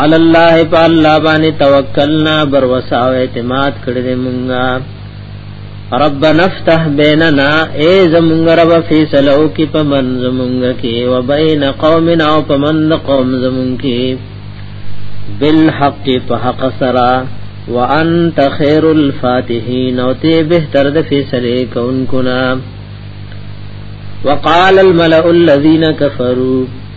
علی الله په الله باندې توکلنا بر وسا او اعتماد کړې مونږه رب نفتح بیننا اے زمونږ رب فیصلو کې په من زمونږ کې و بین قومنا او په من قوم زمونږ کې بالحق په حق سرا وانت خیر الفاتحین او ته بهتر د فیصله کوونکو نا وقال الملأ الذين كفروا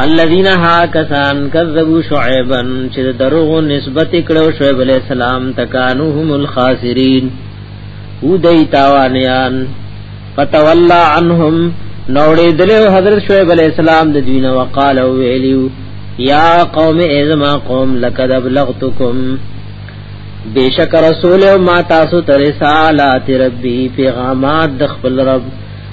الذين ها کسان کذبوا شعيبا چې دروغ نسبت کړو شعيب عليه السلام تکانوهم الخاسرين او دای تاوانیان فتولى عنهم نوړې دلو حضرت شعيب عليه السلام د دین وقال ویلیو یا قوم ازما قوم لقد ابلغتكم بیشک رسول ما تاسو ترسالات ربی پیغامات د خپل رب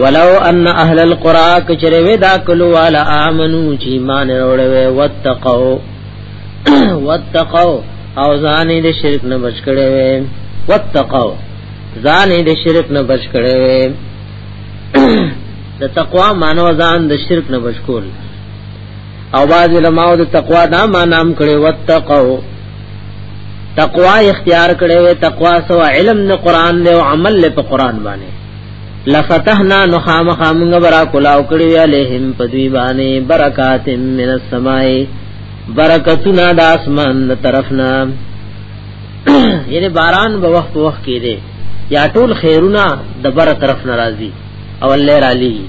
ولو ان اهل القرى کچره ودا کلو والا امنو چې ایمان وروړي وتقو وتقو او ځان دې شرک نه بچ کړي وي وتقو ځان دې شرک نه بچ کړي وي د تقوا مانو ځان د شرک نه بچ کول او باز علماء د تقوا دا معنی هم کړي وتقو تقوا اختیار کړي وي تقوا سو علم نه قران دی او عمل له په قران باندې لفتحنا نخام خامنګ برا کلاو کړي عليهم پدوی باندې برکات من السماء برکتنا د اسمان طرفنا یعنی باران به وخت وخت کې دی یا ټول خیرونه د بر طرف ناراضي او الله را لېږي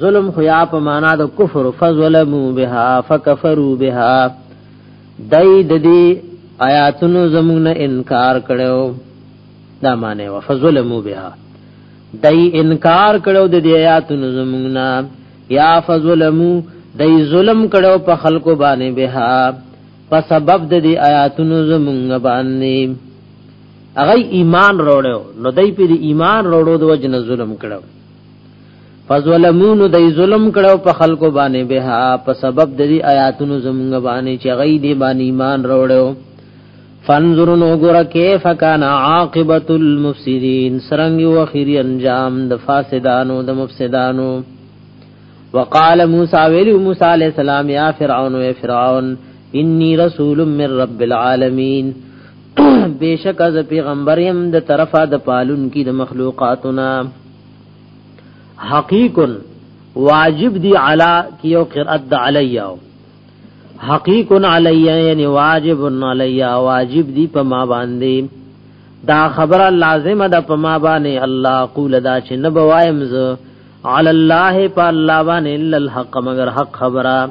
ظلم خو یا په معنا د کفر فظلمو بها فکفرو بها دای د دې آیاتونو زموږ نه انکار کړو دا معنی و فظلمو بها دای انکار کړو د دې آیاتونو زموږ نه یا فظلمو دای ظلم کړو په خلکو باندې بها په سبب د دې آیاتونو زموږ باندې هغه ایمان وروړو نو دای په ایمان وروړو د وجنه ظلم کړو فظلمون دای ظلم کړو په خلکو باندې به په سبب د دې آیاتونو زمونږ باندې چې غي دې باندې ایمان وروړو فانظرون وګور کیف کان عاقبت المفسدين سرنګ او اخیری انجام د فاسدانو د مفسدانو وقال موسی ویلی موسی علیہ السلام یا فرعون و فرعون انی رسول من رب العالمین بیشک از پیغمبر يم د طرفه د پالون کی د مخلوقاتنا حقیقا واجب دی علا کیو قرأت د علیاو حقیق علی یعنی واجب علی واجب دی په ما باندې دا خبره لازمه ده په ما باندې الله قول دا چې نه بوایم ز علی الله په الله باندې الا الحق مگر حق خبره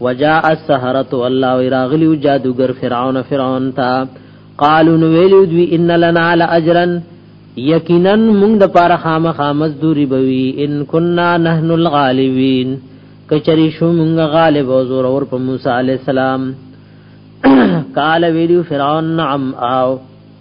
وجاء السحرة والله وراغلی جادوګر فرعون فرعون تا قالو نو ویلو دوی ان لنا لاجرا یقینا موږ د پاره خامخا مزدوری بوي ان كنا نحن الغالبین کچری شو موږ غالب او زور اور په موسی علی السلام قال ویلو فرعون نعم او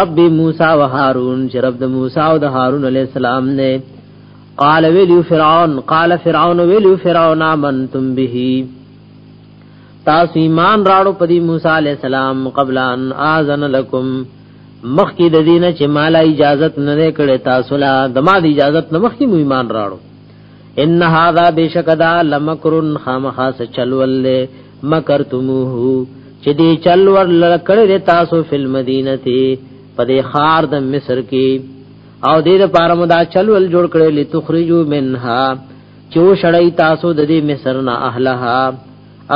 رب موسی و هارون چې رب د موسی او د هارون علی السلام نه قال ویلو فرعون قال فرعون ویلو فرعون امنتم به تاسو ایمان راړو پدی موسی علی السلام قبل ان اذن لكم مخکې د دینه چې مال اجازه نه کړې تاسو لا د ما د اجازه نه مخکې مو ایمان راړو ان هاذا بشکدا لمکرن خامخاس چلول مکرتموه چې دې چل ور لکړې د تاسو فل مدینه ته په دې خار د مصر کې او دې د پاره مو دا چل ول جوړ کړې لتخرجو منها چې و شړې تاسو د دې مصر نه اهلها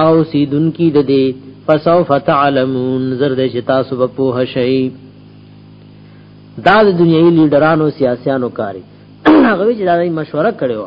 او سیدن کی د دې فسو فتعلمون زرد چې تاسو په پوه شئ دا د دنیوي لیډرانو سیاسيانو کاری هغه چې دا مشوره کړې و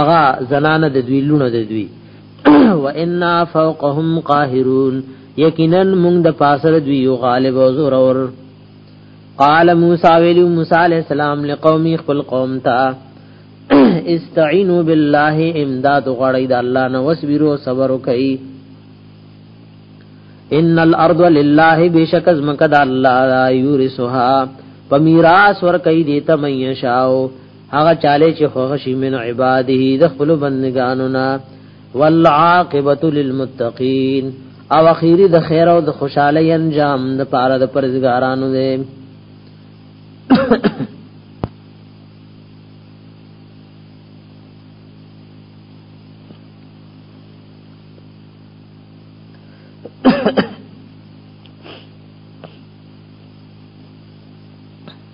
اغا زنانه د دوی لونه د دوی وإنا فوقهم قاهرون یقینا موږ د پاسره دوی یو غالب او زور اور قال موسی ویلو موسی علیہ السلام لقومی خپل قوم ته استعینوا بالله امداد غړی د الله نو وسبرو صبر وکئ ان الارض لله بشک از مکد الله یورثها پمیراس ور کوي دیت مې شاو هغه چاله چې خوشي من عباده د خپل بندگانو نا والعاقبه للمتقین او اخیری د خیر او د خوشحالی انجام د پاره د پرزګارانو دی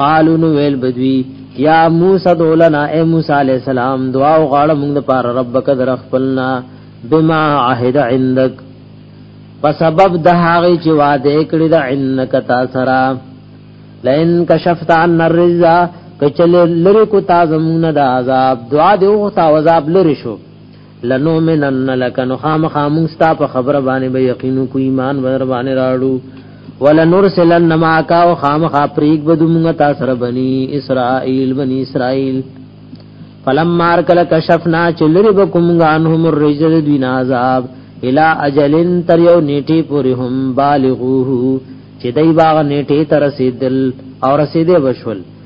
قالو نو ویل بدوی یا موسی دولنا اے موسی علیہ السلام دعا او غاړه موږ د پاره ربک در خپلنا بما عهد عندك په سبب د هغه چې وعده کړی دا انک تا سرا لئن کشفت عن الرزا کچل لری کو تا زمون د عذاب دعا دی او تا عذاب لری شو لنؤمنن لک نو خامخا مونږ ستا په خبره باندې به یقین کو ایمان ور باندې راړو ولنرسلن معك او خامخا پریک بدو مونږ تا سره بنی اسرائیل بنی اسرائیل فلما ارکل کشفنا چلری بکمغا انهم الرجل دین عذاب الى اجلن تر یو نیټه پوری هم بالغوه چې دای باغ نیټه تر رسیدل او رسیدې وشول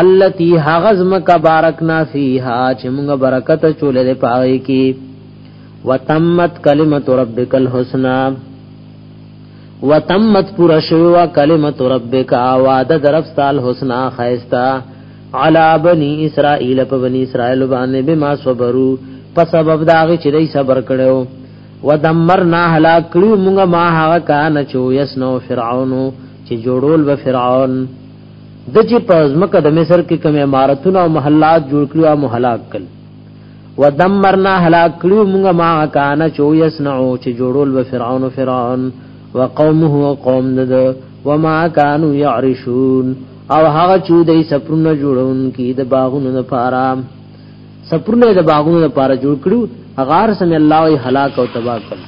التي هغزم کا بارکنا فیها چې موږ برکت چولې پاږي کی وتمت کلمت ربک الحسنا وتمت پورا شوا کلمت ربک اواد درفستال حسنا خیستا علا بنی اسرائیل په بنی اسرائیل باندې بما صبرو په سبب داغه چې دای صبر کړو ودمرنا هلاک کړو موږ ما هغه کان چې یسنو فرعون چې جوړول به فرعون د چې په ځمکه د مصر کې کوم عمارتونه او محلات جوړ کړو او مهلاک کړ ودمرنا هلاک کړو موږ ما کان چو یسنعو چې جوړول و فرعون فرعون وقومه قوم دد وما كانوا يعرشون او هغه چې دای سپرونه جوړون کې د باغونو لپاره سپرونه د باغونو لپاره جوړ کړو غار سم الله هلاک او تباہ کړ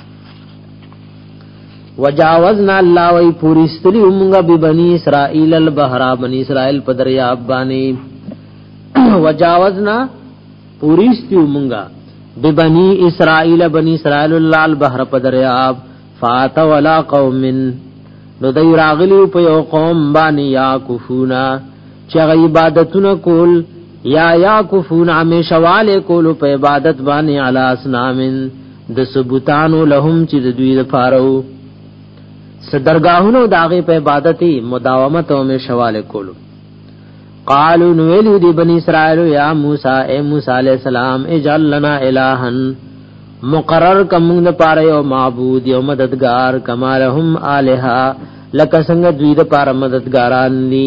وجاوزنا الله وی پوریستلی مونږه به بنی اسرائیل البحر بنی اسرائیل په دریاب باندې وجاوزنا پوریستی مونږه به بنی اسرائیل بنی اسرائیل الله البحر په دریاب فات ولا قوم نو دای راغلی په یو قوم باندې یا کوفونا چې عبادتونه کول یا یا کوفونا همیشواله کول په عبادت باندې علی اسنامن د سبوتانو لهم چې د دوی لپاره وو صدرګاهونو داغه په عبادت مداومت او مشواله کولو قالو نو ویلو دی بنی اسرائیل یا موسی اے موسی علیہ السلام اجعل لنا الہن مقرر کمون د پاره یو معبود یو مددگار کما لهم الہ لک څنګه دوی د پاره مددگاران دي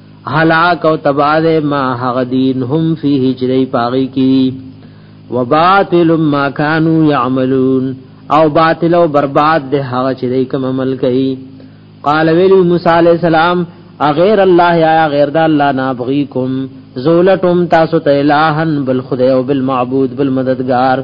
هلاک او تباہ دے ما هغه دین هم فيه هجری پاغي کی وباطل ما كانوا يعملون او باطل او برباد دے هغه چې دای کوم عمل کوي قال ویلی موسی علی السلام اغیر الله یا غیر د الله نابغیکم زولتم تاسو ته الہن بل خدای او بل معبود بل مددگار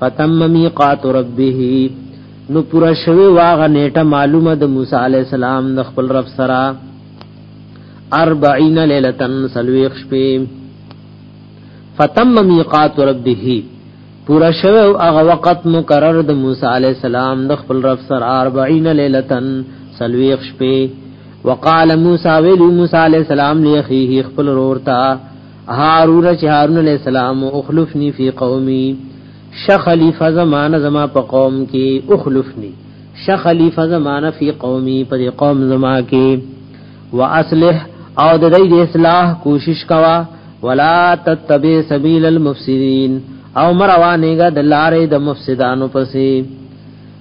فتم میقات ربه نو پورا شوی واغه نیټه معلومه د موسی علی السلام د خپل رب سره 40 لیلتن سلویخ شپه فتم میقات ربه پورا شوه او هغه وخت مقرر د موسی علی السلام د خپل رب سره 40 لیلتن سلویخ شپه وقال موسی ویلی موسی علی السلام لی اخیه خپل رورتا هارون چې هارون علی السلام اخلفنی فی قومی شخلیفه زمانه زما په قوم کې اخلفنی شخلیفه زمانه فی قومی په قوم زما کې واصلح او د دې اصلاح کوشش کوا ولا تتبع سبیل المفسدین او مروانېګه د لارې د مفسدانو پسې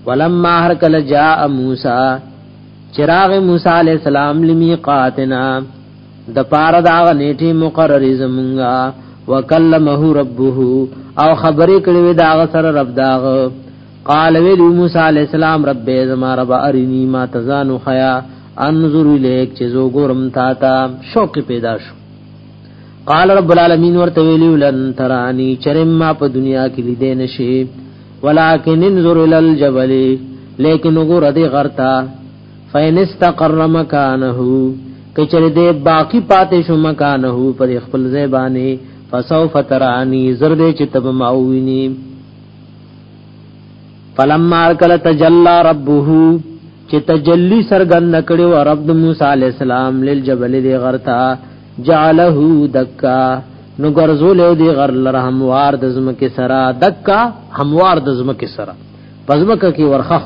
ولما هر کله جاء موسی چراغ موسی علی السلام لمیقاتنا د پاره دا غنیټه مقرری زمونږه وکلمه ربه او خبرې کړې وې دا سره رب داغ قال وی موسی علی السلام رب زما رب ارنی ما تزان خیا انظر الیک چې زو ګورم تا تا شوق پیدا شو قال رب العالمین ورته ویلی ولن ترانی چرم ما په دنیا کې لیدې نشي ولکن انظر الى الجبل لیکن وګوره دې غرتا فین استقر مکانه کچره دې باقی پاتې شو مکانه پر خپل ځای باندې فسوف ترانی زرد چې تب ما ویني فلما کل تجلا ربه چې تجلی سرګند کړو رب د موسی علی السلام لیل جبل دی غرتا جعله دکا نو ګرځول دی غر لره هموار د زمکه سرا دکا هموار د زمکه سرا پزمکه کې ورخخ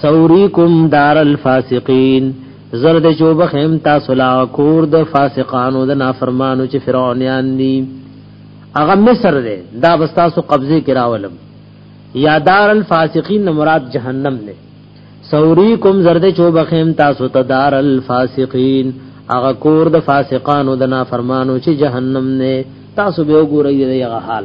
سوریکم دار الفاسقین زرد چوب خیم تاسو لا کور د فاسقانو د نافرمانو چې فرعونیان دي هغه مصر دی دا بستاسو قبضه کراولم یا دار الفاسقین مراد جهنم دی سوریکم زرد چوب خیم تاسو ته دار الفاسقین هغه کور د فاسقانو د نافرمانو چې جهنم نه تاسو به وګورئ دغه حال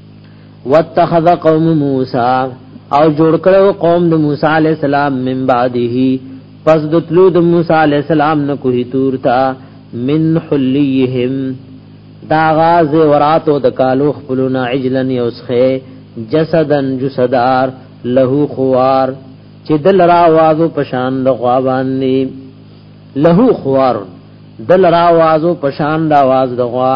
واتخذ قوم موسی او جوړ کړو قوم د موسی علی السلام من بعده پس د تلو د موسی علی السلام نه کوه تور تا من حلیهم دا غاز وراتو د کالو خپلنا عجلن یوسخه جسدن جسدار له خوار چې دل را وازو پشان د غوا باندې له خوار دل را وازو پشان د आवाज د غوا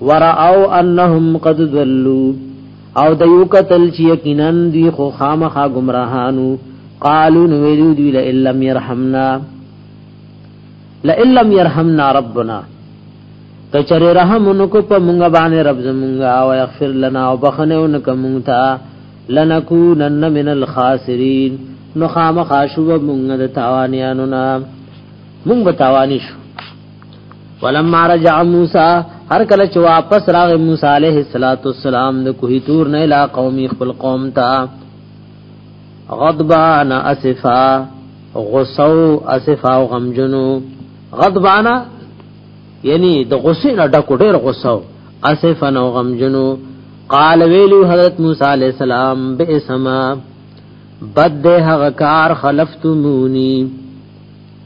ورعو انهم قد ذلو او د یو قتل چې یقینا دی خو خامخا گمراهانو قالو نو ویلو دی لا لم يرحمنا لا لم يرحمنا ربنا کچر رحم انکو په مونږ باندې رب زمونږه او یغفر لنا او بخنه انکو مونږ ته لنکونن من الخاسرین نو خامخا شو مونږ د تاوانیانو نه مونږ به تاوانی شو ولما رجع موسی هر کله چې واپس راغی موسی علیه السلام د کوه تور نه لا قومي خپل قوم ته غضبان اسفا غصو اسفا او غمجنو غضبان یعنی د غصې نه ډکو ډېر غصو اسفا او غمجنو قال ویلو حضرت موسی علیہ السلام بئسما بد هغه کار خلفتمونی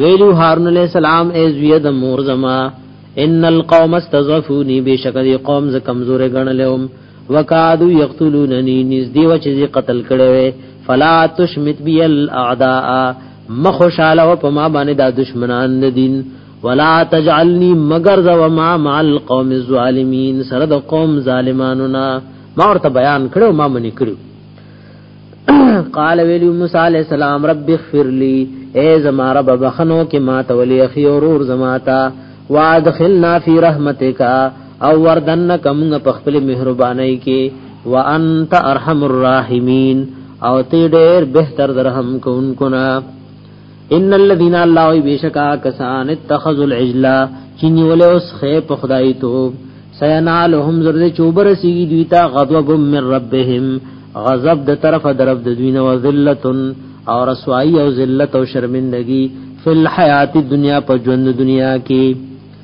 ویلو هارون علیہ السلام ای زوی د مور زما ان القوم استضعفوني بشکل قوم ز کمزور غنلوم وکادو یقتلوننی نزدې و چې قتل کړي وي فلا تشمت بی الاعداء مخشاله و پما باندې دا دشمنان د دین ولا تجعلنی مگر ذو ما مع القوم الظالمین سره د قوم ظالمانو نه ما ورته بیان کړو ما منی کړو قال ویلی موسی علیہ السلام رب اغفر لی اے زما رب بخنو کې ما ته ولی اخی اورور زما تا وادخلنا فی رحمتک او وردن کمغه په خپل مهرباني کې وانت ارحم الراحمین او تی ډېر بهتر درهم کوونکو نه ان الذين الله بشکا کسان اتخذوا العجل چنی ولې اوس خې په خدای تو سینالهم زرد چوبر سی دوی تا غضب من ربهم غضب د طرف درف د دوی نو ذلت او رسوایی او ذلت او شرمندگی فل حیات دنیا په ژوند دنیا کې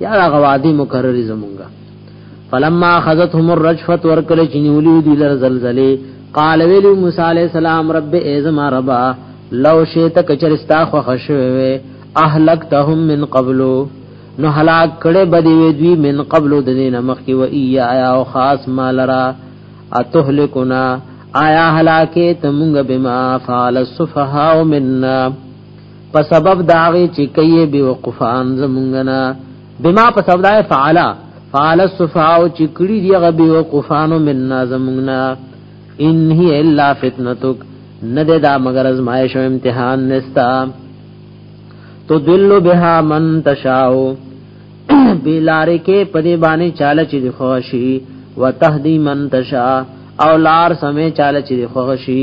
یا هغه وادي مکرر زمونږه فلما خذتهم الرجفه ورکل چنیولی دی لر زلزله قال ویلی موسی علیہ السلام رب ایزما ربا لو شیت کچرستا خو خشوي اهلکتهم من قبلو نو هلاک کړه بدی وی دوی من قبل د دین مخ کی و ایا آیا او خاص مالرا اتهلکنا آیا هلاکه تمغه بما فعل السفهاء منا په سبب داغه چې کوي به وقفان زمونږنا بما په سبب دای فعلا فعل الصفاو چې کړي دی غ به وقفانو مننا زمونږنا ان هی الا فتنتک نه دا مگر ازمایش او امتحان نستا تو دل بها من تشاو بیلارې کې پدې باندې چاله چې خوشي وتهدی من تشا او لار سمې چاله چې خوشي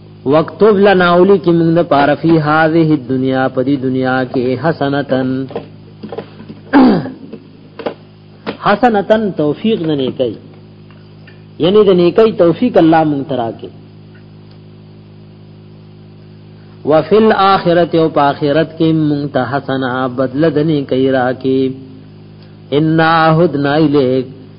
وکتب لنا اولی کی موږ د پاره فی هذه الدنیا په دې دنیا کې حسنتن حسنتن توفیق نه نه کوي یعنی د نیکی توفیق الله مونږ ترا کې وفي الاخرته او په اخرت کې مونږ ته حسنه بدل د نیکی را کې ان هدنا الیک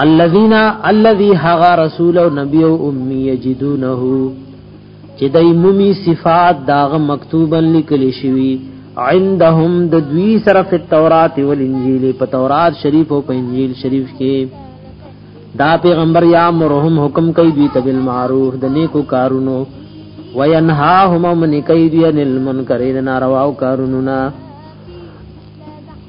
الذين الذي هغا رسول او نبي او امي يجدونه چې دای مومي صفات داغه مکتوبا لیکل شوی عندهم د دوی سره په تورات او انجیل په تورات شریف او په انجیل شریف کې دا پیغمبر یا مرهم حکم کوي دوی ته بالمعروف د نیکو کارونو وینهاهم من کوي دوی عن المنکر د نارواو کارونو نه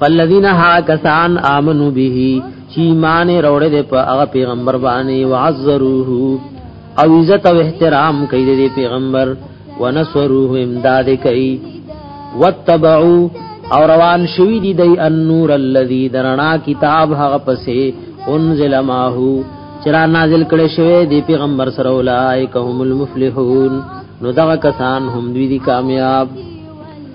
فالذین ها کسان آمنو به چی مان روړې ده په هغه پیغمبر باندې وعزروه او عزت او احترام کوي د پیغمبر ونصروه امداد کوي واتبعوا او روان شوی دی دی النور الذی درنا کتاب هغه پسې انزل ماهو چرا نازل کړي شوی دی پیغمبر سره اولائک هم المفلحون نو دغه کسان هم دوی دي کامیاب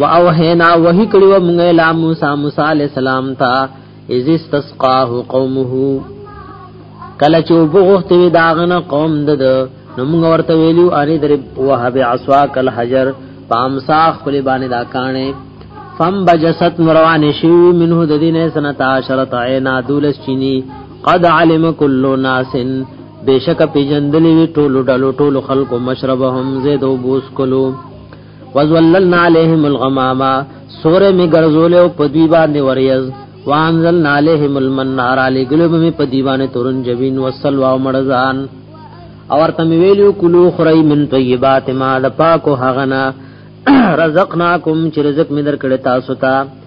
واوهینا وحی کړي و موږ لا موسی موسی علی السلام ته اذ استسقاه قومه کله چې وبغوت وی داغنه قوم دد نو موږ ورته ویلو اری در وهب عصا کل حجر پامسا خپل باندې دا کانه فم بجست مروان شی منه د دینه سنتا شرط عینا دولس چینی قد علم كل ناس بشک پیجندلی وی ټولو ډلو ټولو خلقو مشربهم زید او بوس کلو وزللنا علیهم الغماما سوره می ګرځول او په دی باندې وریز وانزلنا علیهم المن علی ګلو می په دی باندې تورن جبین وسلوا مړزان او ورته ویلو کلو خری من طیبات ما د پاکو هغنا رزقناکم چې رزق می درکړی تاسو ته تا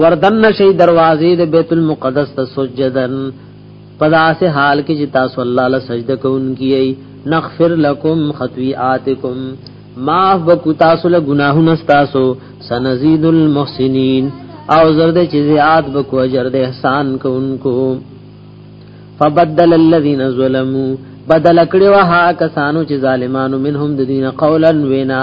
وردن شي دروازې د بیت المقدس ته سجدن پداس حال کې چې تاسو الله له سجده کوونکی یې نغفر لكم خطویاتکم معاف بکو تاسو له ګناهونو تاسو سنزيد المحسنين او زرد چې زیات بکو اجر د احسان کوونکو فبدل الذين ظلموا بدل کړي وها کسانو چې ظالمانو منهم د دین قولا وینا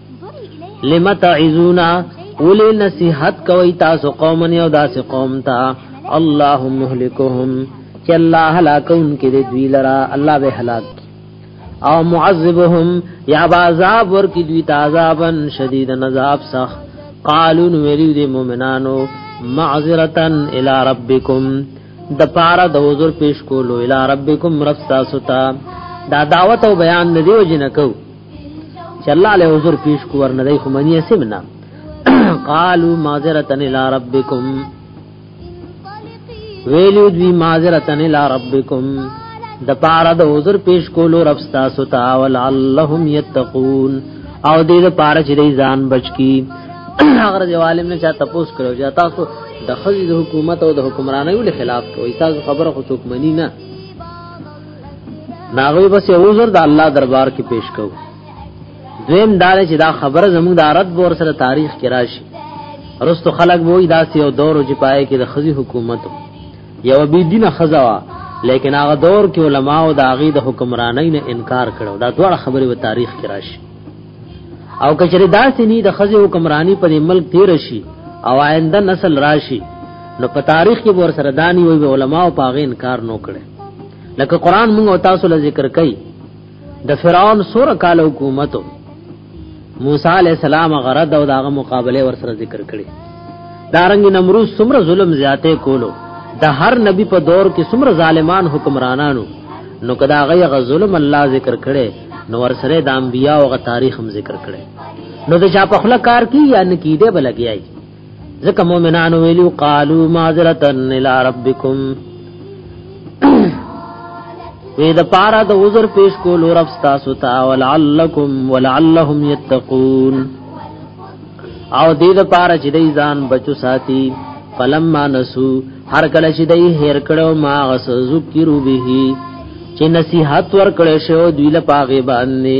لم تعذونا ولې نصيحت کوي تاسو قوم نه او داسې قوم ته اللهم مهلكهم چې الله هلاکون کې دې دوی لرا الله به هلاک او معذبهم یا عذاب ور کې دوی تعذابن شدید عذاب سخ قالو ویلو دې مؤمنانو معذرتن الى ربکم د پارا د حضور پیش کولو الى ربکم رب تاسو ته دا دعوت او بیان ندیو جنکو چې الله له حضور پیش کو ورنه دی خو منی سمنا قالو معذرتن الى ربکم ویلو دوی معذرتن الى ربکم د پاره د عذر پیش کولو رب تاسو ته ولعلهم یتقون او دې د پاره چې ځان بچ کی اگر دی عالم نه چا تپوس کړو چې تاسو د خزې د حکومت او د حکمرانۍ له خلاف کوي تاسو خبره خو څوک منی نه ناغوی بس یو عذر د الله دربار کې پیش کو دویم دا چې دا خبره زموږ د عرب بور سره تاریخ کې راشي رستو خلق وای دا یو دور چې پای کې د خزي حکومت یو بی دینه خزوا لیکن هغه دور کې علما او د هغه د حکمرانۍ نه انکار کړو دا ټول خبره په تاریخ کې راشي او کچره دا سني د خزي حکمرانی پر ملک تیر شي او آینده نسل راشي نو په تاریخ کې ور سره دانی وي علما او پاغه انکار نو کړي لکه قران موږ او تاسو له ذکر کوي د فرعون سور کال حکومت موسی علی السلام غرد او داغه مقابله ور سره ذکر کړي دارنګ نمرود سمره ظلم زیاته کولو د هر نبی په دور کې سمره ظالمان حکمرانانو نو کدا غي غ ظلم الله ذکر کړي نو ور سره د انبیا او غ تاریخ هم ذکر کړي نو د چا په خله کار کی یا نکیده بلګیای ځکه مؤمنانو ویلو قالو معذرتن الى ربکم وی د پارا د عذر پیش کول رب تاسو ته ولعلکم ولعلهم یتقون او دې د پارا چې دې ځان بچو ساتي فلما نسو هر کله چې دې هیر کړو ما غس ذکرو به چې نصیحت ور کړې شو دوی له پاغه باندې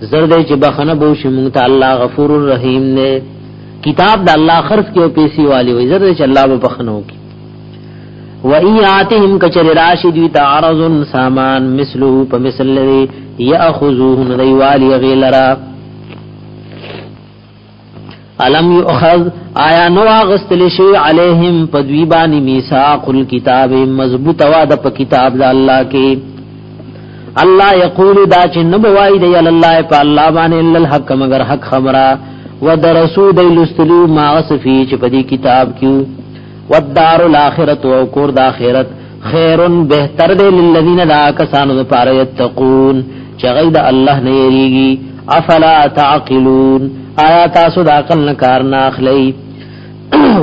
زرد چې بخنه بو شي مونږ ته الله غفور الرحیم نه کتاب د الله خرف کې او پیسې والی وي زرد چې الله به بخنه وکي و ایاتهم کچر راشد وی تعرض سامان مثله په مثل لري یاخذوه ندی والی غیلرا علم یؤخذ آیا نو اغستل شی علیہم پدوی بانی میثاق الكتاب مضبوط وعد په کتاب د الله کې الله یقول دا چې نو بوای دی الله په الله باندې الا الحق مگر حق خمرا ودرسو دی لستلو ما غصفی چې پدی کتاب کې ودار الاخرت او کور د اخرت خیرن بهتر دی للذین دا کسانو لپاره یتقون چې غي د الله نه یریږي افلا تعقلون آیا تاسو د عقل نه کار نه اخلي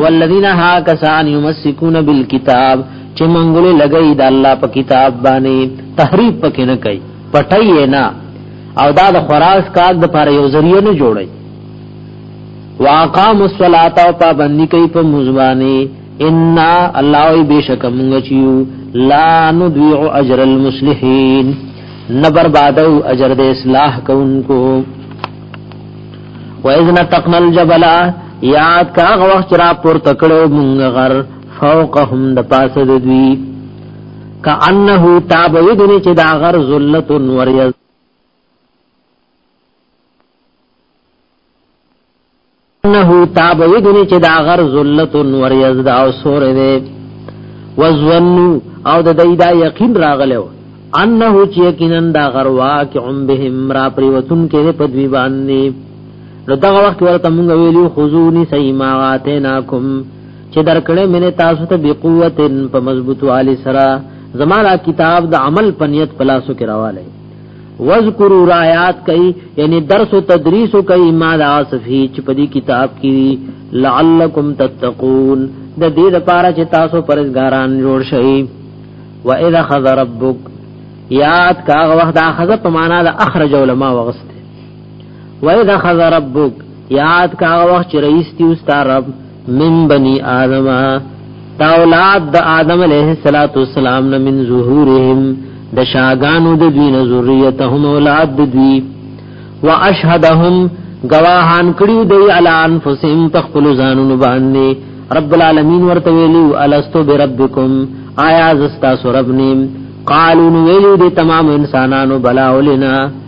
والذین ها کسان یمسکون بالکتاب چې منګولې لګي د الله په کتاب باندې تحریف پکې نه کوي پټي نه او دا د خراس کار د پاره یو ذریعہ نه جوړي واقام الصلاۃ او پابندی کوي په مزبانی ان الله ای بیشک مونږ چیو لا نضيع اجر المصلحين نه بربادو اجر د اصلاح کوونکو و اذ نتقنا الجبل یاد کا وخت را پور تکړو مونږ غر فوقهم د پاسه د دوی کانه تاب یدنی چې دا غر ذلت وریز انه تاب ویدنی چې دا غر ذلت ور یزد او سور دی وزنو او د دې دا یقین راغلو انه چې یقینا دا غر واقعم بهم را پریوتن کې په دوی باندې نو دا وخت ورته مونږ ویلو خذونی سیماواتناکم چې درکړې مینه تاسو ته بقوتن په مضبوط والی سره زمارا کتاب د عمل پنیت پلاسو کې راواله وذکروا رایات کوي یعنی درس او تدریس کوي ما دا صفی چې په دې کتاب کې لعلکم تتقون د دې لپاره چې تاسو پرزګاران جوړ شئ و اذا خذ ربک یاد کاغه وخت اخذ په معنا د اخرج علماء وغسته وای دا خذ ربک یاد کا وخت چې رئیس دی استا رب من بنی آدم تا اولاد د آدم علیه الصلاۃ والسلام نه من ظهورهم د شاګانو د دوی نه ذریتهم اولاد د دوی واشهدهم گواهان کړیو دی علی انفسهم تخپل ځانونو باندې رب العالمین ورته ویلو الستو بربکم آیا زستا سرب نیم قالو نو ویلو دی تمام انسانانو بلا ولنا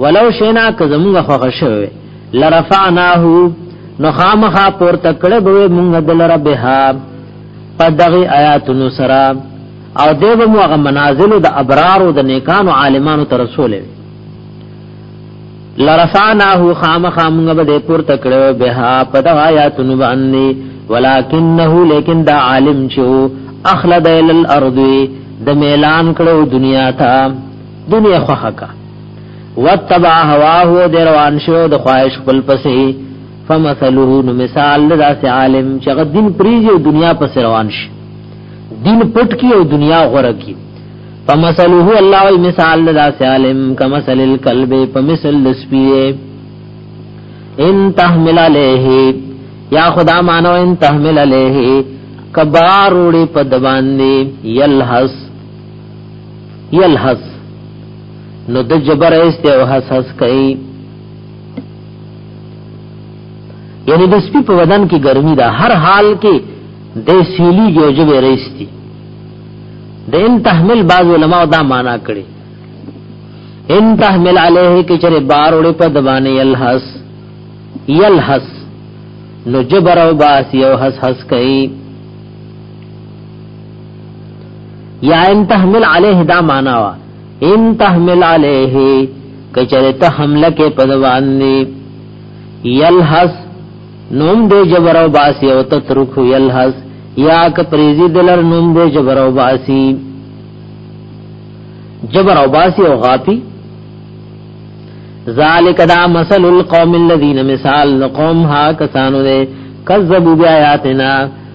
ولو شینا که زمونږ خوښ شوی لرفعناه نو خامخا پور تکړه به مونږ دلر بها په دغه آیاتونو سره او دیو مو هغه منازل د ابرار او د نیکانو عالمانو تر رسول لرفعناه خامخا مونږ به پور تکړه بها په دغه آیاتونو باندې ولکنه لیکن دا عالم چې اخلد الى الارض د میلان کړو دنیا ته دنیا خوخه کا وتبع هواه د روان شو د خواهش خپل پسې فمثله نو مثال د داس عالم چې غ دین پریږي او دنیا پس روان شي دین پټ کی او دنیا غره کی فمثله الله وی مثال د داس عالم کمثل الكلب فمثل السپیه ان تحمل عليه یا خدا مانو ان تحمل عليه کبار وړي په دباندې یلحس یلحس نو د جبر است او حس حس کوي یعنی د سپی په بدن کې ګرمي ده هر حال کې د سیلی جو جبه رېستي د ان تحمل بعض علما دا معنا کړي ان تحمل علیه کې چره بار وړي په دبانې یلحس یلحس نو جبر او باس یو حس حس کوي یا ان تحمل علیه دا معنا وا ان تحمل علیه کچره ته حمله کې پدوان دی یلحس نوم دې جبر او باسی او تترک یلحس یا ک پریزی دلر نوم دې جبر او باسی جبر او باسی او غاپی ذالک دا مثل القوم الذين مثال قوم ها کسانو دے کذبوا بیااتنا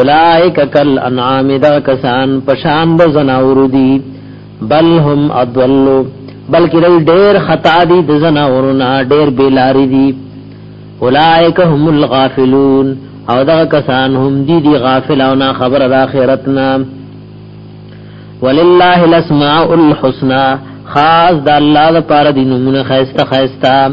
اولائک کل انعام دا کسان پشان د زناور دی بل هم ادولو بلکې دوی ډېر خطا دي د زناورو نه ډېر بیلاری دي اولائک هم الغافلون او دا کسان هم دي دي غافل او نه خبر د آخرت نه ولله الاسماء الحسنى خاص د الله لپاره د نمونه خيسته خيسته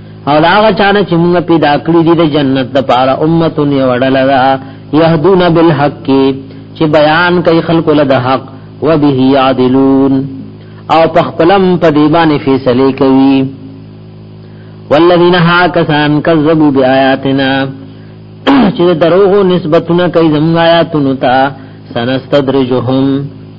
او دا هغه چانه چې موږ پیدا کړی دي د جنت د پاره امتون یو ډله ده يهدون بالحق چې بیان کوي خلق له د حق و به يعدلون او پخپلم په دی باندې فیصله کوي والذین هاکسان کذبوا بیااتنا چې دروغو نسبتونه کوي زموږ آیاتونو ته سنستدرجهم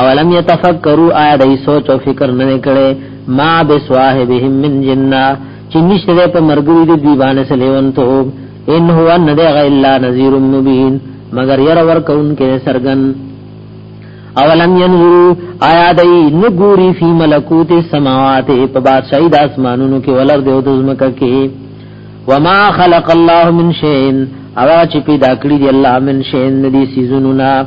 اولم يتفکروا آیا دای سوچ او فکر نه کړي ما بسواهبهم من جنہ چې نشته په مرګري د دی باندې سلیون ته ان هو ان ده الا نذير مبين مگر ير ور کون کې سرغن اولم ينظروا آیا دای نګوري فی ملکوت السماوات په بادشاہي د اسمانونو کې ولر دیو د زمکه کې وما خلق الله من شيء اوا چې پیدا کړی دی الله من شيء ندي سيزونو نه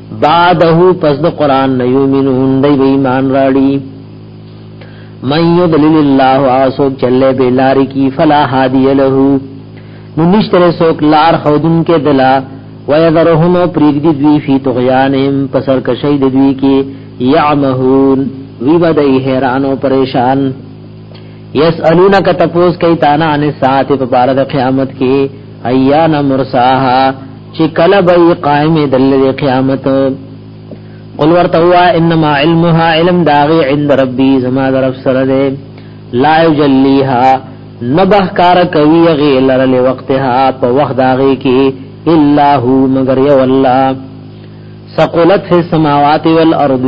بعده پس د قران نه یومنون دی به ایمان راړي من یضلل الله اسو چله به لار کی فلا هادی له نو نشتره سوک لار خودن کې دلا ويذرهم پریګ دی دوی فی طغیانهم پسر کشی دی دوی کې یعمهون وی بده حیران او پریشان یسالونک تپوس کئ تانا ان ساعت په بار د قیامت کې ایان مرساها چې کله به قائم دل قیامت قل ورته وا انما علمها علم داغي عند ربي زما رب سره ده لا یجلیها نبه کار کوي غي لرل وقتها په وخت داغي کې الا هو مگر یو الله ثقلت فی السماوات والارض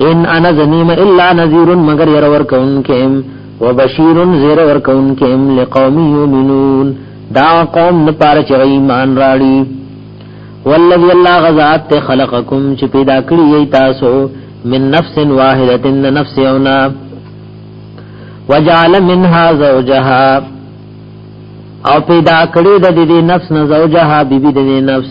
ان انا زنیم الا نذیر مگر ير ور کون کیم وبشیر زیر ور کون کیم لقوم یؤمنون دا قوم نه پاره چې ایمان راړي والذي الله غزاد ته خلقکم چې پیدا کړی ای تاسو من نفس واحده نفس یونا وجعل منها زوجها او پیدا کړی د دې نفس نه زوجها بیبي د نفس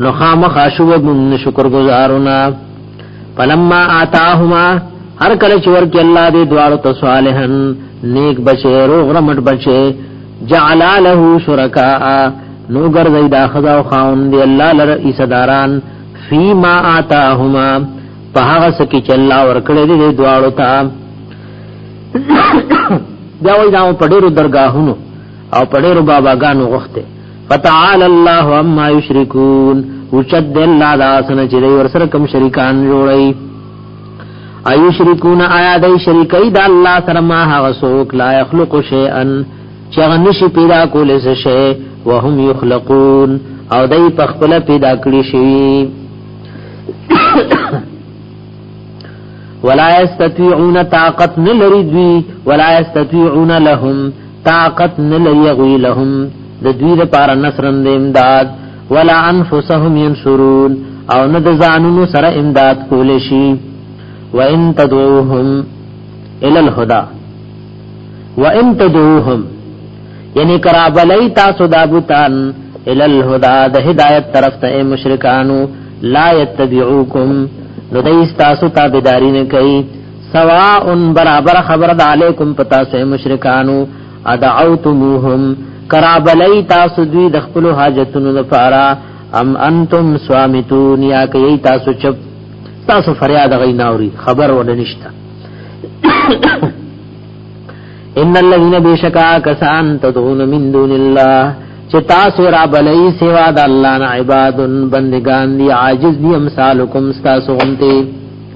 نو خامخا شو من شکر گزارنا فلما آتاهما هر کله چې ورکی الله دې دواړو ته صالحن نیک بچي روغ رمټ بچي جعل له شرکا نو ګرځي دا خدا او خاون دی الله لره ایصداران فیما آتاهما په هغه سکی چې الله ورکړې دې دواړو ته دا وای دا په ډېرو درگاهونو او په ډېرو باباګانو غوښته فتعال الله عما یشرکون وچد دی الله دا سن چې دی ورسره کم شریکان جوړی ایو شریکون آیا دی شریکای دا الله سره ما هغه څوک لا یخلق شیئا چې هغه نشي پیدا کولای څه شی وهم یخلقون او دی په خپل پیدا کړی شي ولا یستطيعون طاقت نلری دوی ولا یستطيعون لهم طاقت نلری غوی لهم د دوی د پار نصرن د امداد ولا انفسهم ينصرون او نه د ځانونو سره امداد کول شي وان تدعوهم الى الهدى وان تدعوهم یعنی کرابلی تاسو دابوتان الى الهدى د هدایت طرف ته مشرکانو لا يتبعوكم نو دای تاسو تابعداري نه کوي سواء برابر خبر د علیکم پتا سه مشرکانو ادعوتموهم کرابلی تاسو دوی د خپل حاجتونو لپاره ام انتم سوامتون یا کوي تاسو چپ تاسو فریاد غي ناوري خبر ونه نشتا ان الذين بشکا کسان تدعون من دون الله چې تاسو را بلې سوا د الله نه عبادن بندگان دي عاجز دي امثالکم تاسو غنته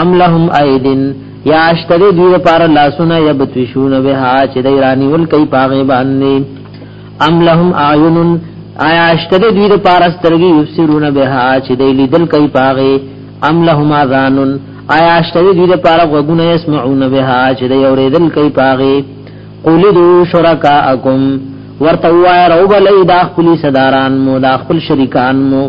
ام لهم ایدن یا اشتری دوی لپاره لاسونه یبتشون بها چې د ایرانی ول کوي پاغه باندې ام لهم اعین آیا اشتری دوی لپاره سترګې یبصرون بها چې د لیدل کوي پاغه ام لهم اذان آیا اشتری دوی لپاره غوګونه یسمعون بها چې د اوریدل کوي پاغه قل دو شرکاءکم ورته وای روب لای دا خپل صداران مو دا خپل شریکان مو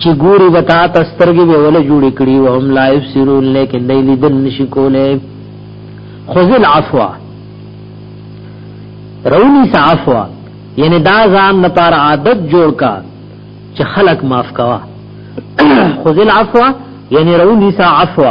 چې ګوري وتا تسترګې به ول جوړې کړي او هم لا يفسرون لیکن دای لیدل نشي کولای خذ العفو رونی سا عفو یعنی دا ځان لپاره عادت جوړ کا چې خلق معاف کوا خذ العفو یعنی رونی سا عفو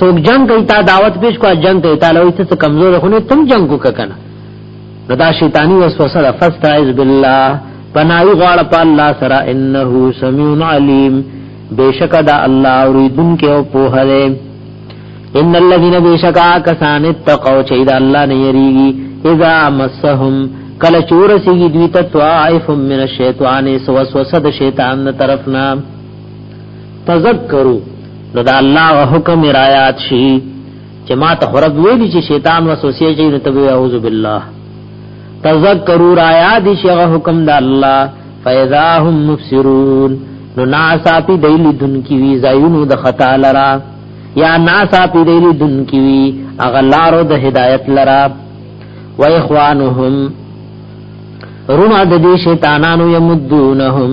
څوک جنگ کوي تا دعوت پیش کو جنگ کوي تا لوي ته کمزور خو نه تم جنگ کو کنه نو دا شیطانی وسوسه ده فاستعذ بالله پنای غواړه په الله سره انه سمیع علیم بیشک دا الله اوریدن کې او په هره ان الذين بشکا کسان اتقوا چې دا الله نه یریږي اذا مسهم کله چور سیږي دوی ته طائف من الشیطان سوسوسه د شیطان طرفنا تذکرو نو دا الله او حکم رایات شي چې ما ته خراب ویلی چې شیطان وسوسه کوي نو تبي اعوذ بالله تذکرو رایات شي هغه حکم د الله فاذا هم مبصرون نو ناسا پی دیلی دن کی وی زایونو د خطا لرا یا ناسا پی دیلی دن کی وی اغلارو د هدایت لرا و اخوانهم رونو د دې شیطانانو یمدونهم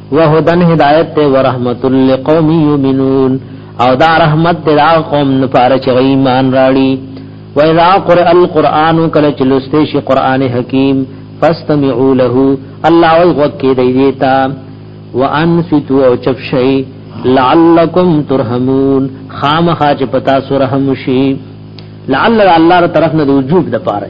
وهدن هدایت ته ورحمت لقوم یؤمنون او دا رحمت ته دا قوم لپاره چې ایمان راړي و اذا قرئ القرآن کله چې لسته شي قران حکیم فاستمعوا له الله او وکي دی دیتا وانصتوا او چپ شي لعلکم ترحمون خامخا چې پتا سره هم شي لعل الله تر طرف نه د وجوب د پاره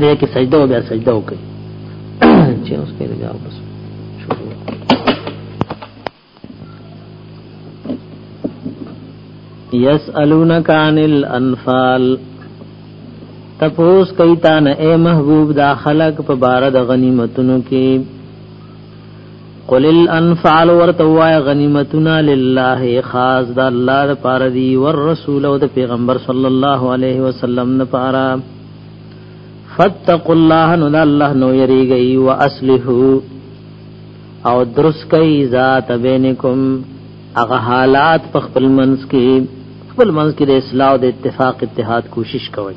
دې کې سجده او بیا سجده وکړي چې اوس کې بیا وبس یسالونک عن الانفال تپوس کوي تا نه اے محبوب دا خلق په بار د غنیمتونو کې قل الانفال ورتوای غنیمتنا لله خاص د الله لپاره دی ور رسول او د پیغمبر صلی الله علیه وسلم لپاره فاتقوا الله نو الله نو یریږي او اصلحو او درس کوي ذات بینکم هغه حالات په خپل منځ کې خپل منځ کې د اصلاح او د اتفاق اتحاد کوشش کوي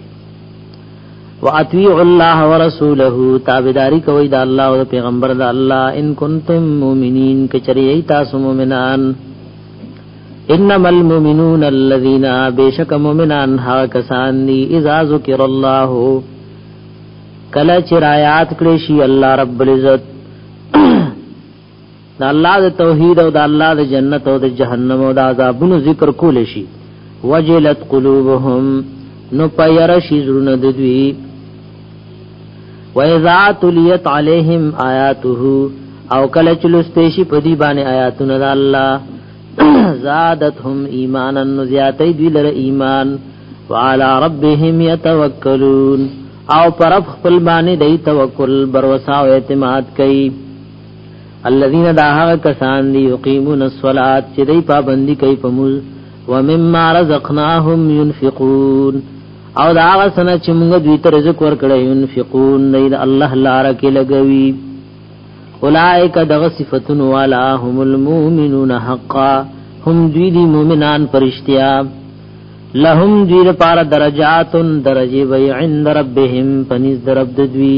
واتیع الله ورسوله تابعداری کوي د الله او پیغمبر د الله ان کنتم مؤمنین کچری تاسو مؤمنان انما المؤمنون الذين بشک مؤمنان ها کسان دي اذا ذکر الله کله چې رایات کړی شي الله رب العزت د الله د توحید او د الله د جنت او د جهنم او د عذابونو ذکر کول شي وجلت قلوبهم نو پیر شي زرونه د دوی وَإِذَا تُلِيَتْ عَلَيْهِمْ آيَاتُهُ او کله چې لوستې شي په دې باندې آیاتونه د الله زادتهم ایمانا زیاتې دوی لره ایمان وعلى ربهم يتوکلون او پر خپل باندې د توکل بر وساو اعتماد کوي الذين دا هغه کسان دي يقيمون الصلاه چې دوی پابندي کوي په موږ ومما رزقناهم ينفقون او دا هغه سنه چې موږ دوی ته رزق ورکړی ينفقون دوی د الله لپاره کې لګوي اولائک دغه صفاتون والا هم المؤمنون حقا هم دوی دي مؤمنان پرشتیا لهم دوی لپاره درجات درجه وي عند ربهم پنځ درب دوی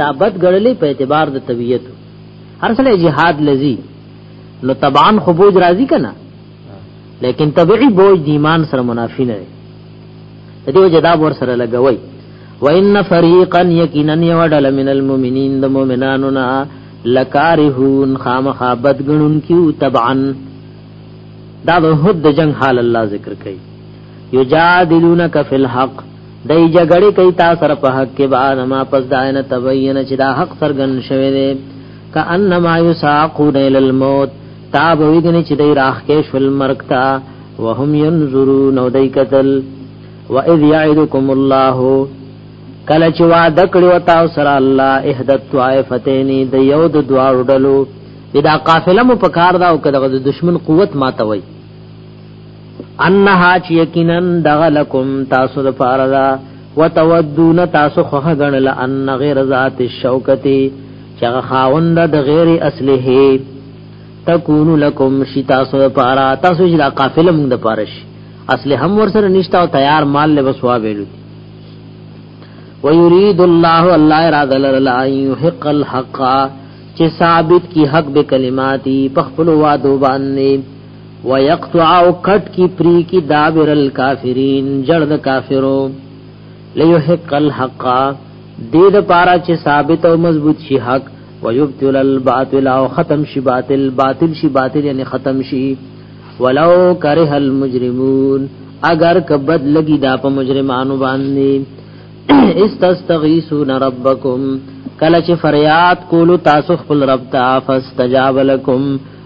دا بد ګړلې په اعتبار د طبيعت هر سره جهاد لذي نو طبعا خو بوج راضي کنا لیکن طبيعي بوج د ایمان سره منافي نه دی د دې وجه دا ور سره لګوي وان فريقا يقينا يودل من المؤمنين د مؤمنانو نه لکارهون خامخا بدګنون کیو طبعا دا د هد جنگ حال الله ذکر کوي یجادلونک فی الحق دای جګړه کوي تا سره په حق کې بعد ما پس داینه تبین چې دا حق سرګن شوی دی کانما یساقون ال الموت تا به وګنی چې دای راخ کې شل مرګ تا وهم ينظرون او دای قتل و اذ یعدکم الله کله چې وعده کړو تا سره الله احدت طائفتین د یو د دوار ډلو دا قافله مو پکار دا او کده د دشمن قوت ماتوي انها چې یقینا دغلکم تاسو د پاره دا وتودون تاسو خو غن ل ان غیر ذات الشوکتی چې خاوند د غیر اصله تکون لکم شی تاسو د پاره تاسو چې دا قافله موږ د پاره شي اصله هم ور سره نشتا او تیار مال له وسوا ویلو ويريد الله الله اراده لرلا يحق الحق چې ثابت کی حق به کلماتي پخپل وادو باندې ويقطع او کټ کی پری کی دابر الکافرین جړد کافرو ليحق الحق دې د پارا چې ثابت او مضبوط شي حق ويبتل الباطل او ختم شي باطل باطل شي باطل یعنی ختم شي ولو کرہ المجرمون اگر کبد لګي دا په مجرمانو باندې استستغیثون ربکم کله چې فریاد کولو تاسو خپل رب ته فاستجاب لكم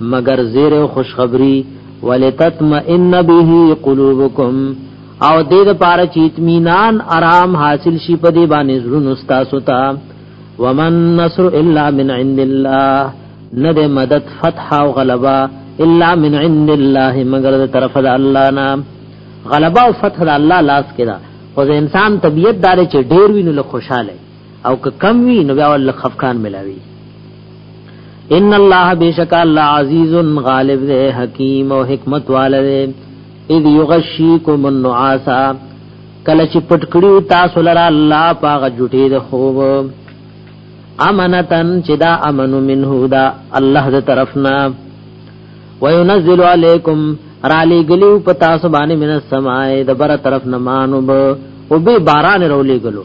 مگر زیر او خوشخبری ولتطمئن به قلوبکم او دې د پاره چې اطمینان آرام حاصل شي په دې باندې زړونو تاسو ته ومن نصر الا من عند الله نه د مدد فتح او غلبا الا من عند الله مگر د طرف د الله نه غلبا او فتح د الله لاس کې ده خو انسان طبيعت دار چې ډېر ویني له خوشاله او که کم وی نو بیا ول خفقان ملاوی ان الله بیشک الله عزیز غالب دے حکیم او حکمت والے اذ یغشیکم النعاس کله چې پټکړیو تاسو لره الله پاغه جټې د خوب امنتن چې دا امن منه دا الله د طرفنا وينزل عليكم را لګلیو پتا سبانه من السماء د بر طرف نمانو او به باران رولې ګلو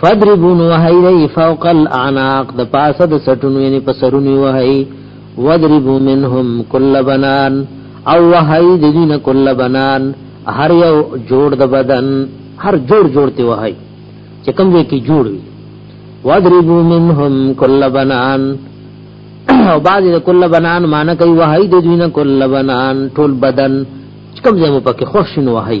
فدربون وحی دی فوق الاعناق د پاسه د سټونو یعنی په سرونو وحی ودربو منهم کل بنان او وحی د دین کل بنان هر یو جوړ د بدن هر جوړ جوړ ته وحی چې کوم وی کی جوړ وی ودربو منهم کل بنان او بعض د کل بنان معنی کوي وحی د دین کل بنان ټول بدن کوم ځای مو پکې خوښ شنو وحی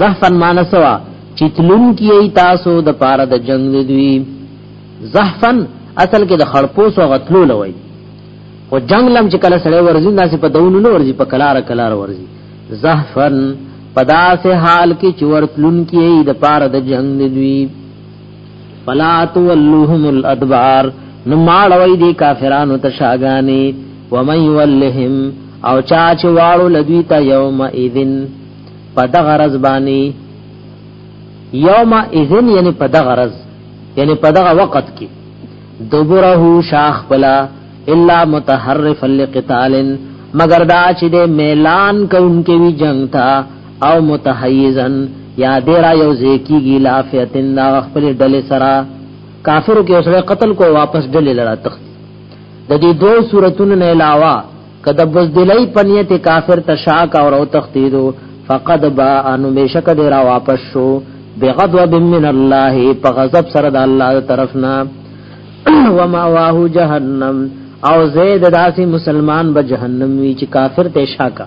زحفا مانسوا چې تلون کیي تاسو د پاره د جنگ دوی زحفا اصل کې د خړپوس او غتلو لوي او جنگ لم چې کله سړی ورزي داسې په دونو نه ورزي په کلار کلار ورزي زحفا پدا سے حال کې چورتلون کیي د پاره د جنگ دوی فلا تولوهم الادبار نو ماړوي دي کافرانو ته شاګانی ومن يولهم او چا چې واړو لدوی ته یوم اذن په دغه رز باندې یوم اذن یعنی په دغه رز یعنی په دغه وخت کې دبره شاخ بلا الا متحرف لقتال مگر دا چې د میلان کوونکې وی جنگ تا او متحیزا یا دیرا یو زیکیږي لافیتن دا خپل ډلې سره کافرو کې اوسره قتل کو واپس ډلې لړا تخت د دې دوه صورتونو نه علاوه کده بزدلای پنیت کافر تشاک او او تختیدو فقد با انو بشک دې را واپس شو بغضب من الله په غضب سره د الله طرفنا وما واه جهنم او زید داسي مسلمان به جهنم وی چې کافر ته شاکا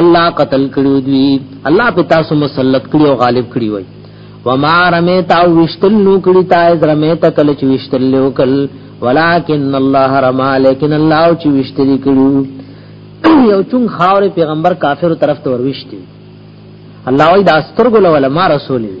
الله قتل کړو دوی الله په تاسو مسلط کړو غالب کړی وای وما رمیتا وشتل نو کړی تا از رمیتا کل چې وشتل لو کل ولکن الله رما لیکن الله چې وشتل کړو یو چون خاور پیغمبر کافر طرف ته وروشتي الله وای دا سترګو له علماء رسول وی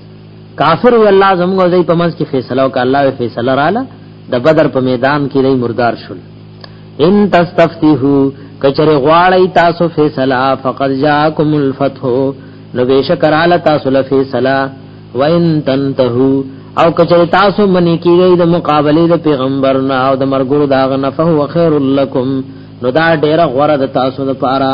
کافر وی الله زموږ او دای په منځ کې فیصله وکړه الله وی فیصله رااله د بدر په میدان کې دای مردار شول ان تستفتیحو کچره غواړی تاسو فیصله فقد جاءکم الفتح نو بشکر علی تاسو له فیصله وان تنتهو او کچره تاسو منی کیږئ د مقابله د پیغمبر نه او د مرګور داغ نه فهو خیر لکم نو دا ډیره غوړه د تاسو لپاره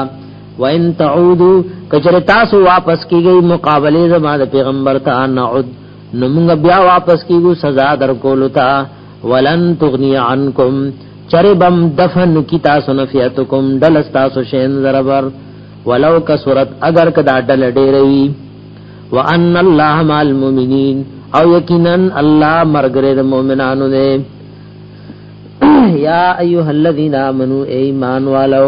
وان تعودو کچره تاسو واپس کیږئ مقابله زما د پیغمبر ته نعود نو موږ بیا واپس کیږو سزا در کولو ته ولن تغنی عنکم چره بم دفن کی تاسو نفیتکم دل تاسو شین زربر ولو کسرت اگر کدا دل ډیروی وان الله مع المؤمنین او یقینا الله مرګره د مؤمنانو نه یا ایها الذین آمنو ایمان والو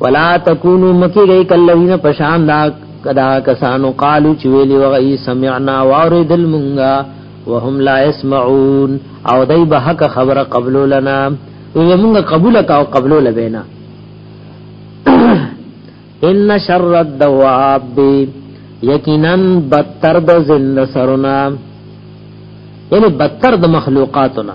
ولا تکونو مکی گئی کلذین پشان دا کدا کسانو قالو چویلی وغی سمعنا وارد المنگا وهم لا يسمعون او دای به حق خبره قبلو لنا وی مونږ قبول کا او قبلو لبینا ان شر الدواب یقینا بدتر د زند سرنا یعنی بدتر د مخلوقاتنا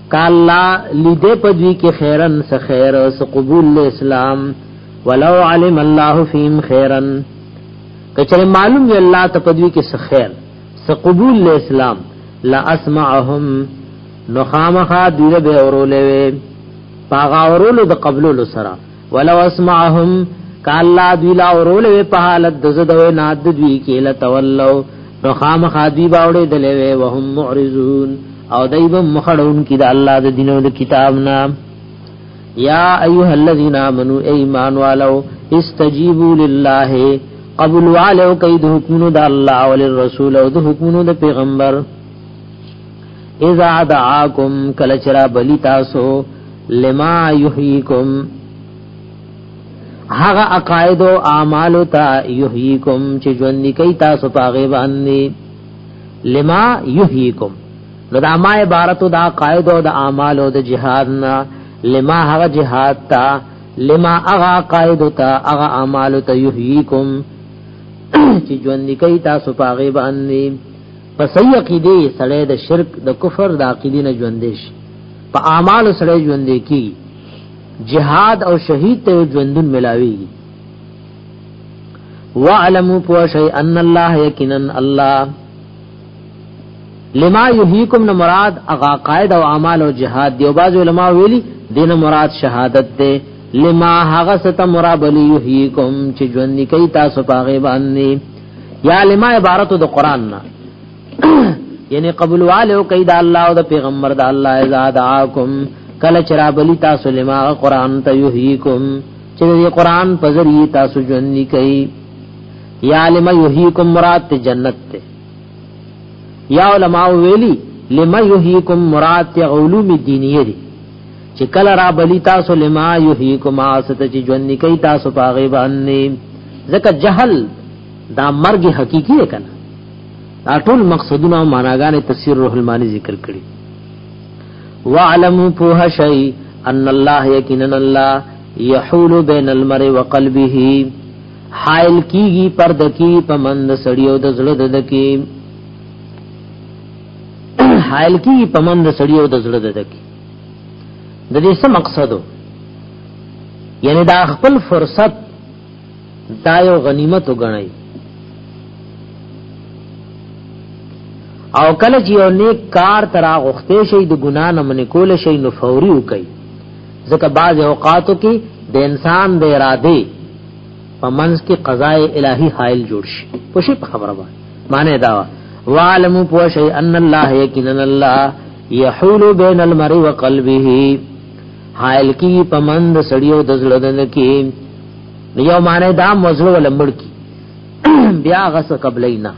کالا لیده په دوی کې خیرن څه خیر څه قبول له اسلام ولو علم الله فیم خیرن کچره معلوم وی الله ته په دوی کې څه خیر څه قبول له اسلام لا اسمعهم نو خامخا دیره به اورولې وي پاغا اورولو د قبلولو سره ولو اسمعهم کالا دوی لا اورول وی په حالت د زدو نه د دوی کې لا تولو نو خام خادی باوړې دلې وی وهم معرضون او دایب مخړون کې د الله د دینو د کتاب نه یا ایها الذین آمنو ایمان والو استجیبوا لله قبول والو کید حکمونو د الله او الرسول او د حکمونو د پیغمبر اذا دعاکم کله چرا بلی تاسو لما یحییکم هغه عقاید او اعمال ته یحییکم چې ژوند کوي تاسو پاغه باندې لما یحییکم نو دا ما عبارت دا قائد او د اعمال او د جهاد نه لما هغه جهاد تا لما اغا قائد تا اغا اعمال ته یحییکم چې ژوند کوي تاسو پاغه باندې په صحیح عقیده سړی د شرک د کفر د عقیدې نه ژوندې شي په اعمال سړی ژوندې کی جهاد او شهید ته ژوندون ملاوي واعلموا پوشی ان الله یقینا الله لما یحییکم نو مراد اغا قائد او اعمال او جهاد دیو باز علماء ویلی دین مراد شهادت ده لما هغه ست مرابلی یحییکم چې ژوند کی تاسو پاغه باندې یا لما عبارت د قران نه یعنی قبول والو کای دا الله او د پیغمبر دا الله اذا دعاکم کله چر بلی تاسو لما قران ته یحییکم چې د قران په ذریعہ تاسو ژوند کوي یا لما یحییکم مراد ته جنت ته یا علماء ویلی لما یحییکم مراد ته علوم دینیه دي چې کله را بلی تاسو لما یحییکم اسد چې ژوند کوي تاسو په غیب باندې ځکه جهل دا مرګ حقیقی دی کنه دا ټول مقصدونه او معناګانې تفسیر روح المانی ذکر کړي وعلموا فوه شی ان الله یقینا الله یحول بین المرء وقلبه حائل کیږي پر دکی پمند سړیو د زړه د دکی حائل کی پمند سړی او د زړه د دکی د دې څه مقصد یعنی دا خپل فرصت دا یو غنیمت وګڼي او کله چې یو نیک کار ترا غوښته شي د ګنا نه منې کول شي نو فوري وکي ځکه بعض اوقاتو کې د انسان د اراده په منځ کې قضاء الهي حائل جوړ شي په شي په خبره باندې معنی دا وعلم پو شي ان الله یقینا الله يحول بين المرء وقلبه حائل کی په منځ سړیو د زړه دن کې یو معنی دا مزلو لمړ کی بیا غس قبلینا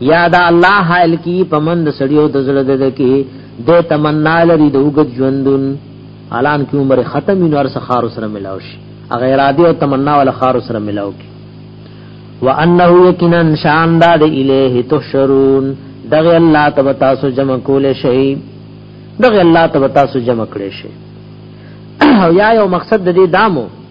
یا دا الله حائل کی پمند سړیو د زړه د کی د تمنا لري د وګد ژوندون الان کی عمر ختم نور سخار سره ملاو شي غیر عادی او تمنا ول خار سره ملاو کی وانه یقینا شان دا د الیه تحشرون دغه الله تب تاسو جمع کول شي دغه الله تب تاسو جمع کړي شي او یا یو مقصد د دې دامو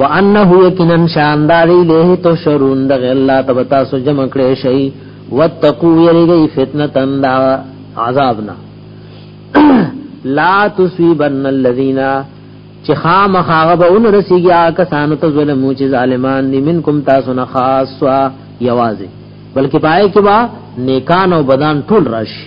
وانه یقینا شانداری له تو شرون د الله تبتا سو جمع کړي شي وتقو یریږي فتنه تند عذابنا لا تصيبن الذين چې خامخ هغه به اون رسیږي آ کسانو ته ظلمو چې ظالمان دي منکم تاسو نه خاص وا یوازې بلکې پای کې با نیکان او بدان ټول راشي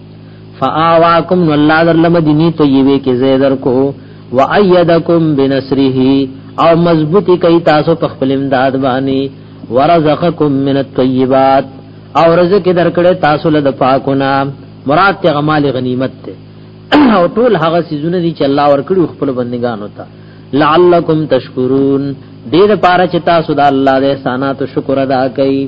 فآواکم نو الله در لمدینی طیبه کې زیدر کو و ایدکم بنصره او مضبوطی کوي تاسو په خپل امداد باندې ورزقکم من الطیبات او رزق درکړې تاسو له پاکونه مراد ته غمال غنیمت ته او ټول هغه سيزونه دي چې الله ورکړي خپل بندگانو ته لعلکم تشکرون دې لپاره چې تاسو د الله د احساناتو شکر ادا کړئ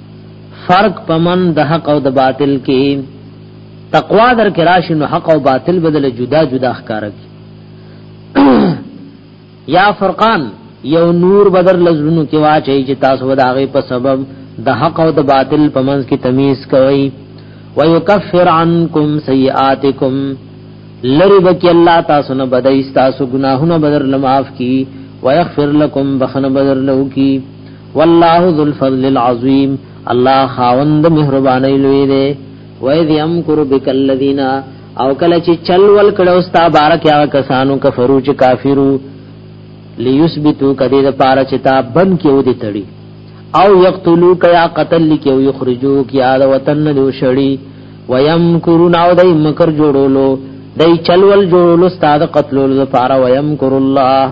فرق پمن د حق او د باطل کې تقوا در کې راشي نو حق او باطل بدل جدا جدا ښکار کی یا فرقان یو نور بدر لزرونو کې واچي چې تاسو وداغه په سبب د حق او د باطل په منځ کې تمیز کوي ويكفر عنكم سيئاتكم لری بکی الله تاسو نه بدای تاسو گناهونه بدر لمعاف کی ويغفر لكم بخنه بدر لو کی والله ذو الفضل العظیم الله خاوند مهرباني لوی دی و اذ یمکر بک الذین او کله چې چل ول کړه او ستا بارک یا کسانو کفرو چې کافرو لیثبتو کدی د پاره چې تا بن کې و دي تړي او یقتلوا کیا قتل کې او یخرجو کیا د وطن نه وشړي ويمکرون او دای مکر جوړولو دای چلول جوړولو استاد قتلولو لپاره ويمکر الله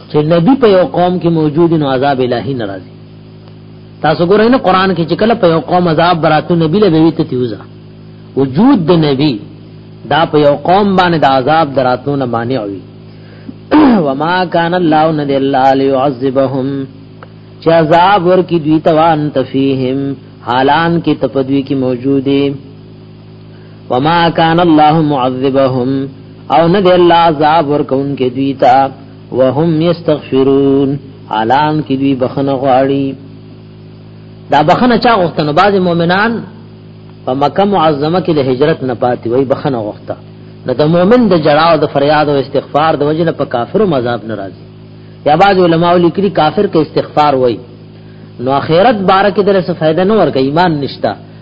چې نبی په یو قوم کې موجود نو عذاب الهی ناراضي تاسو ګورئ نه قران کې چې کله په یو قوم عذاب براتو نبی له وی ته تیوزا وجود د نبی دا په یو قوم باندې د عذاب دراتو نه مانع وي وما كان الله ند الله ليعذبهم چې عذاب ورکی دوی توان تفیهم حالان کې تپدوی کې موجوده وما كان الله معذبهم او نه دی الله عذاب ورکون کې دوی ته وهم یستغفرون عالم کې دوی بخنه غواړي دا بخنه چا غوښتنه بعض مؤمنان په مکه معظمه کې د هجرت نه پاتې وای بخنه غوښته نو د مؤمن د جړاو د فریاد او استغفار د وجنه په کافرو مذاب ناراضي یا بعض علما لیکلي کافر کې استغفار وای نو اخرت بارکه درسه فائدہ نه ورکې ایمان نشتا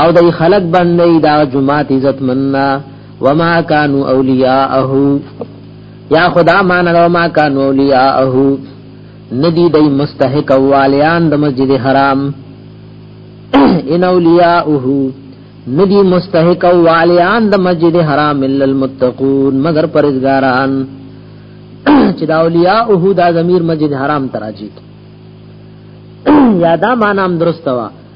او دای خلق باندې دا جماعت عزت مننا وما كانوا اولیاءه یا خدا مان لو ما كانوا اولیاءه ندی دای مستحق والیان د مسجد حرام ان اولیاءه ندی مستحق والیان د مسجد حرام الا المتقون مگر پرزګاران چې دا اولیاء او دا ضمیر مسجد حرام تراجی یادا مانام درست وا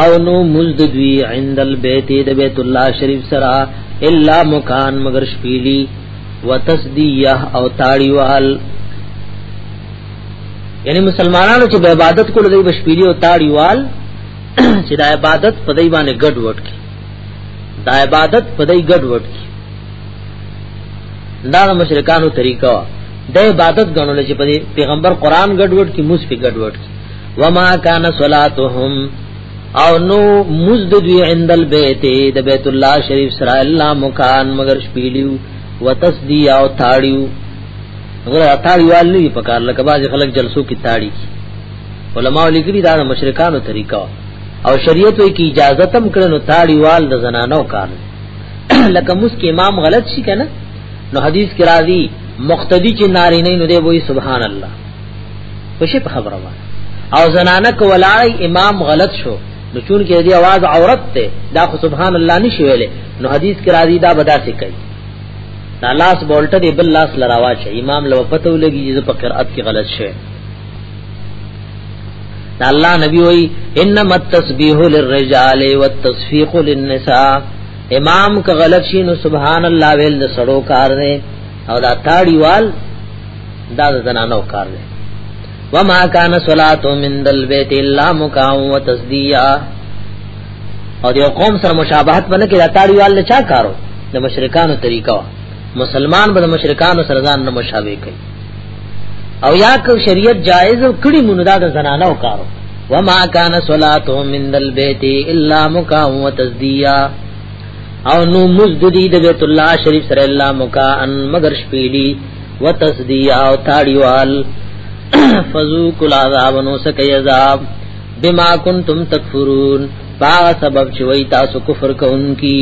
او نو مزد دوی عند البيت د بیت الله شریف سرا الا مکان مگر شپیلی وتسدیه او تاړیوال یعنی مسلمانانو چې عبادت کول دی بشپیلی او تاړیوال چې د عبادت په دای باندې ګډ وډ کی دا عبادت په دای ګډ وډ کی دا د مشرکانو طریقه ده عبادت غنول چې په پیغمبر قران ګډوډ کې موس په ګډوډ کې وما کان صلاتهم او نو مزد دوی عند البيت د بیت الله شریف سره الله مکان مگر شپیلیو وتسدی او تاړیو غره تاړیوال نه په کار لکه باز خلک جلسو کې تاړي علماء لیکلي دا مشرکانو طریقہ او شریعت وی کی اجازه تم کړنو تاړیوال د زنانو کار لکه مس کې امام غلط شي کنه نو حدیث کې راځي مقتدی چې نارینه نه دی وای سبحان الله پښې په خبره وانه او زنانه کولاړی امام غلط شو نو چون کې دی आवाज عورت ته دا خو سبحان الله نشي ویلې نو حدیث کې راځي دا بدا سي کوي دا لاس بولټه دی بل لاس لراوا شي امام لو پته ولګي چې په قرأت کې غلط شوی دا الله نبی وای انما التسبیح للرجال والتصفیق للنساء امام که غلط شي نو سبحان الله ویل د سړو کار دی او دا تاړیوال دا د زنانو کار دی وما کان صلات من دل بیت الا مکا و تصدیا او یو قوم سره مشابهت باندې کې دا تاړیوال نه چا کارو د مشرکانو طریقہ وا مسلمان به د مشرکانو سره ځان نه مشابه کوي او یا که شریعت جایز کړي مونږ دا د زنانو کارو وما کان صلات من دل بیت الا مکا و تصدیا او نو مزددی د بیت الله شریف سره الله مکا ان مگر شپیلی وتصدیع او تاړیوال فذوق العذاب نو سکی عذاب بما کنتم تکفرون پا سبب چې وای تاسو کفر کوونکی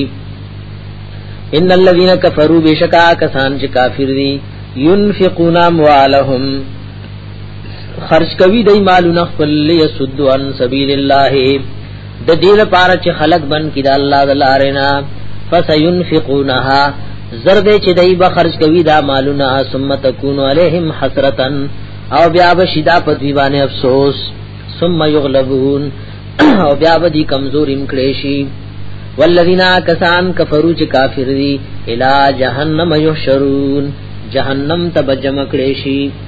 ان الذين كفروا بشکا کسان چې کافر دي ينفقون اموالهم خرج کوي دای مالونه خپل یسد عن سبیل الله د دې لپاره چې خلق بن کړي د الله د لارې نه فسينفقونها زرد چې دای به خرج کوي دا مالونه ثم تكون عليهم حسرتا او بیا به شیدا په دی باندې افسوس ثم يغلبون او بیا به دي کمزوري مکړي شي والذین کسان کفروا چې کافر دي الی جهنم یحشرون جهنم ته بجمع کړي شي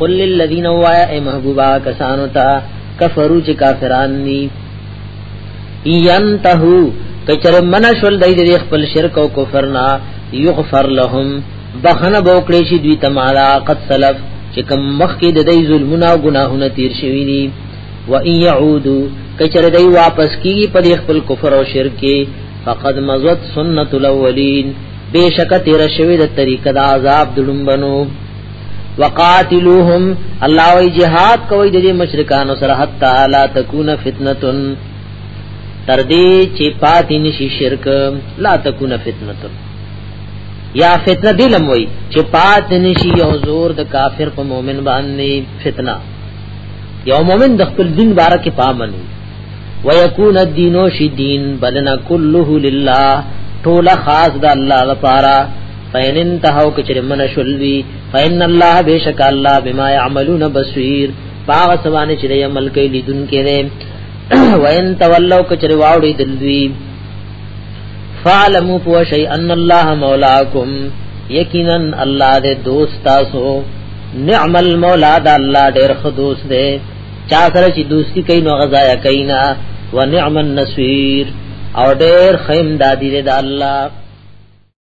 قل للذین وایا ای محبوبا کسانو ته کفرو چې کافران ني ینتهو کچر منشل دای دې خپل شرک او کفر نه یغفر لهم بخنه بوکړې شي دوی ته مالا قد سلف چې کم مخ کې د دې ظلمونه او ګناهونه تیر شوی دي و ان يعودو کچر دای واپس کیږي په خپل کفر او شرک کې فقد مزت سنت الاولین بے شک تیر شوی د طریقه د عذاب دلمبنو وقاتلوهم الله وی جهاد کوي د مشرکانو سره حتا لا تکون فتنه تر دې چې پاتې نشي شرک لا تکون فتنه یا فتنه دی لموي چې پات نشي او زور د کافر په مؤمن باندې فتنه یو مؤمن د خپل دین باره کې پامن ويكون الدين شي دین بلنا كله لله ټول خاص د الله لپاره فین انتهو کچر من شلوی فین الله بیشک الله بما يعملون بصیر باغ سبانه چې عمل کوي لیدون کړي وین تولوا کچر واوړي دلوی فعلموا پوشی ان الله مولاکم یقینا الله دې دوست تاسو نعم المولا دا الله ډېر خدوس دی چا سره چې دوستی کوي نو غزایا کوي نه ونعم النصير او ډېر خیم دادی دی دا الله